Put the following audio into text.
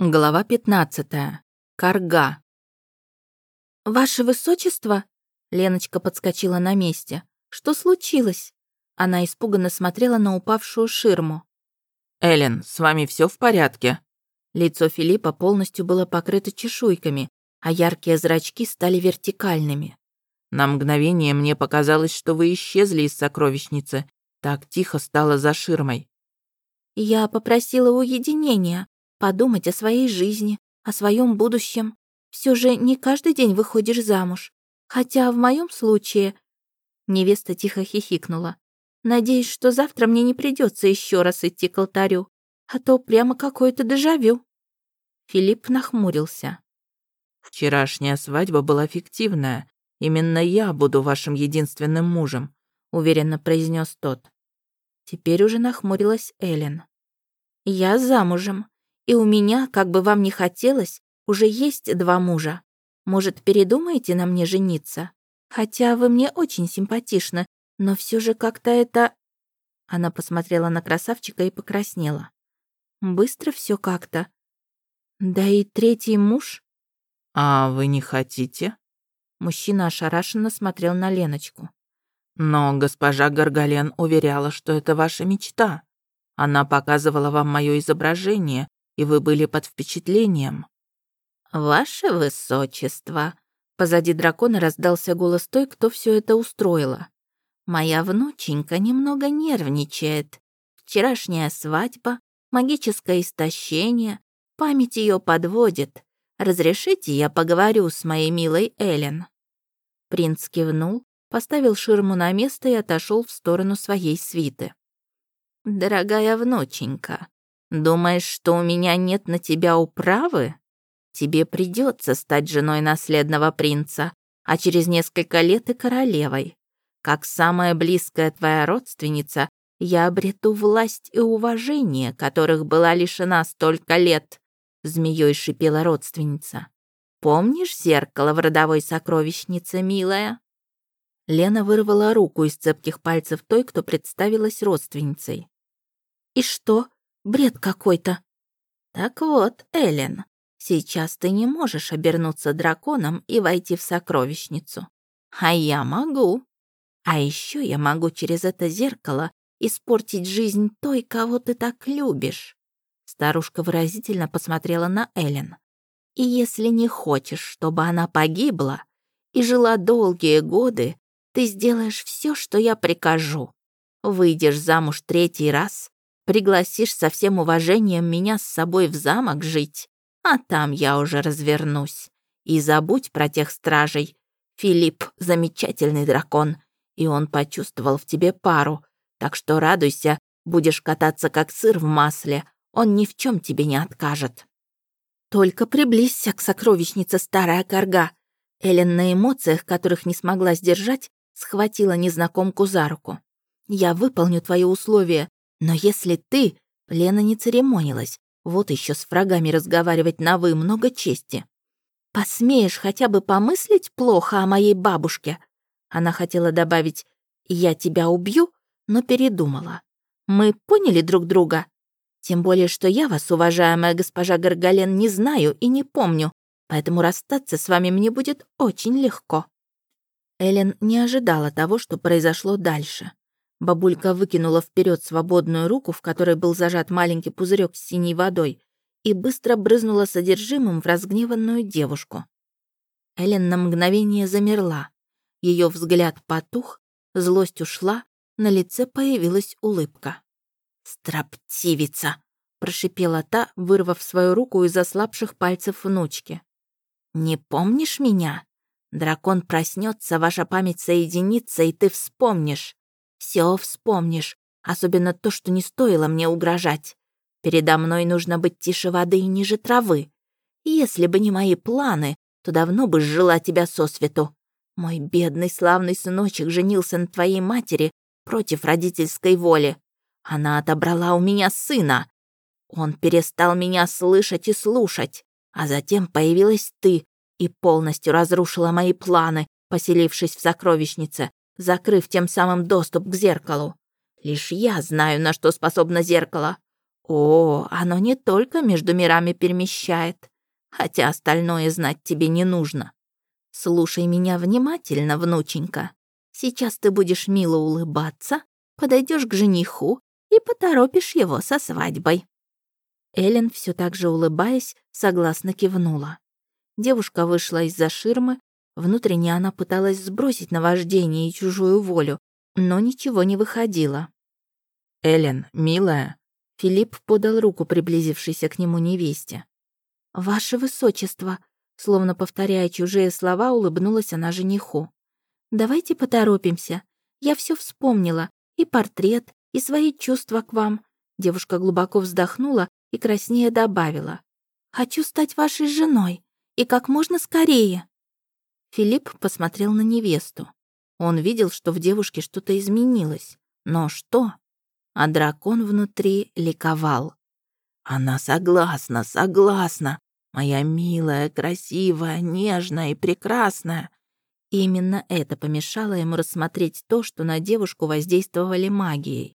Глава 15. Карга. «Ваше высочество?» Леночка подскочила на месте. «Что случилось?» Она испуганно смотрела на упавшую ширму. «Эллен, с вами все в порядке?» Лицо Филиппа полностью было покрыто чешуйками, а яркие зрачки стали вертикальными. «На мгновение мне показалось, что вы исчезли из сокровищницы. Так тихо стало за ширмой». «Я попросила уединения», подумать о своей жизни, о своем будущем. Все же не каждый день выходишь замуж. Хотя в моем случае...» Невеста тихо хихикнула. «Надеюсь, что завтра мне не придется еще раз идти к алтарю, а то прямо какое-то дежавю». Филипп нахмурился. «Вчерашняя свадьба была фиктивная. Именно я буду вашим единственным мужем», уверенно произнес тот. Теперь уже нахмурилась Эллен. «Я замужем, и у меня, как бы вам ни хотелось, уже есть два мужа. Может, передумаете на мне жениться? Хотя вы мне очень симпатичны, но все же как-то это...» Она посмотрела на красавчика и покраснела. «Быстро все как-то. Да и третий муж...» «А вы не хотите?» Мужчина ошарашенно смотрел на Леночку. «Но госпожа Гаргален уверяла, что это ваша мечта. Она показывала вам мое изображение, и вы были под впечатлением». «Ваше высочество», — позади дракона раздался голос той, кто все это устроила. «Моя внученька немного нервничает. Вчерашняя свадьба, магическое истощение, память ее подводит. Разрешите, я поговорю с моей милой Элен. Принц кивнул, поставил ширму на место и отошел в сторону своей свиты. «Дорогая внученька, Думаешь, что у меня нет на тебя управы? Тебе придется стать женой наследного принца, а через несколько лет и королевой. Как самая близкая твоя родственница, я обрету власть и уважение, которых была лишена столько лет», — змеей шипела родственница. «Помнишь зеркало в родовой сокровищнице, милая?» Лена вырвала руку из цепких пальцев той, кто представилась родственницей. «И что, Бред какой-то. Так вот, Эллен, сейчас ты не можешь обернуться драконом и войти в сокровищницу. А я могу. А еще я могу через это зеркало испортить жизнь той, кого ты так любишь. Старушка выразительно посмотрела на Эллен. И если не хочешь, чтобы она погибла и жила долгие годы, ты сделаешь все, что я прикажу. Выйдешь замуж третий раз Пригласишь со всем уважением меня с собой в замок жить, а там я уже развернусь. И забудь про тех стражей. Филипп — замечательный дракон, и он почувствовал в тебе пару. Так что радуйся, будешь кататься как сыр в масле, он ни в чем тебе не откажет. Только приблизься к сокровищнице старая корга. Элен на эмоциях, которых не смогла сдержать, схватила незнакомку за руку. «Я выполню твои условия, но если ты...» Лена не церемонилась. Вот еще с врагами разговаривать на «вы» много чести. «Посмеешь хотя бы помыслить плохо о моей бабушке?» Она хотела добавить «я тебя убью», но передумала. «Мы поняли друг друга?» Тем более, что я вас, уважаемая госпожа Гаргален, не знаю и не помню, поэтому расстаться с вами мне будет очень легко». Элен не ожидала того, что произошло дальше. Бабулька выкинула вперед свободную руку, в которой был зажат маленький пузырек с синей водой, и быстро брызнула содержимым в разгневанную девушку. Элен на мгновение замерла. Ее взгляд потух, злость ушла, на лице появилась улыбка. «Строптивица!» — прошипела та, вырвав свою руку из ослабших пальцев внучки. «Не помнишь меня? Дракон проснется, ваша память соединится, и ты вспомнишь. Все вспомнишь, особенно то, что не стоило мне угрожать. Передо мной нужно быть тише воды и ниже травы. Если бы не мои планы, то давно бы сжила тебя сосвету. Мой бедный славный сыночек женился на твоей матери против родительской воли. Она отобрала у меня сына. Он перестал меня слышать и слушать, а затем появилась ты и полностью разрушила мои планы, поселившись в сокровищнице, закрыв тем самым доступ к зеркалу. Лишь я знаю, на что способно зеркало. О, оно не только между мирами перемещает, хотя остальное знать тебе не нужно. Слушай меня внимательно, внученька. Сейчас ты будешь мило улыбаться, подойдешь к жениху и поторопишь его со свадьбой». Эллен, все так же улыбаясь, согласно кивнула. Девушка вышла из-за ширмы, внутренне она пыталась сбросить наваждение и чужую волю, но ничего не выходило. «Эллен, милая», — Филипп подал руку приблизившейся к нему невесте. «Ваше высочество», словно повторяя чужие слова, улыбнулась она жениху. «Давайте поторопимся. Я все вспомнила, и портрет, и свои чувства к вам». Девушка глубоко вздохнула и краснее добавила. «Хочу стать вашей женой, и как можно скорее». Филипп посмотрел на невесту. Он видел, что в девушке что-то изменилось. Но что? А дракон внутри ликовал. «Она согласна, согласна. Моя милая, красивая, нежная и прекрасная». Именно это помешало ему рассмотреть то, что на девушку воздействовали магией.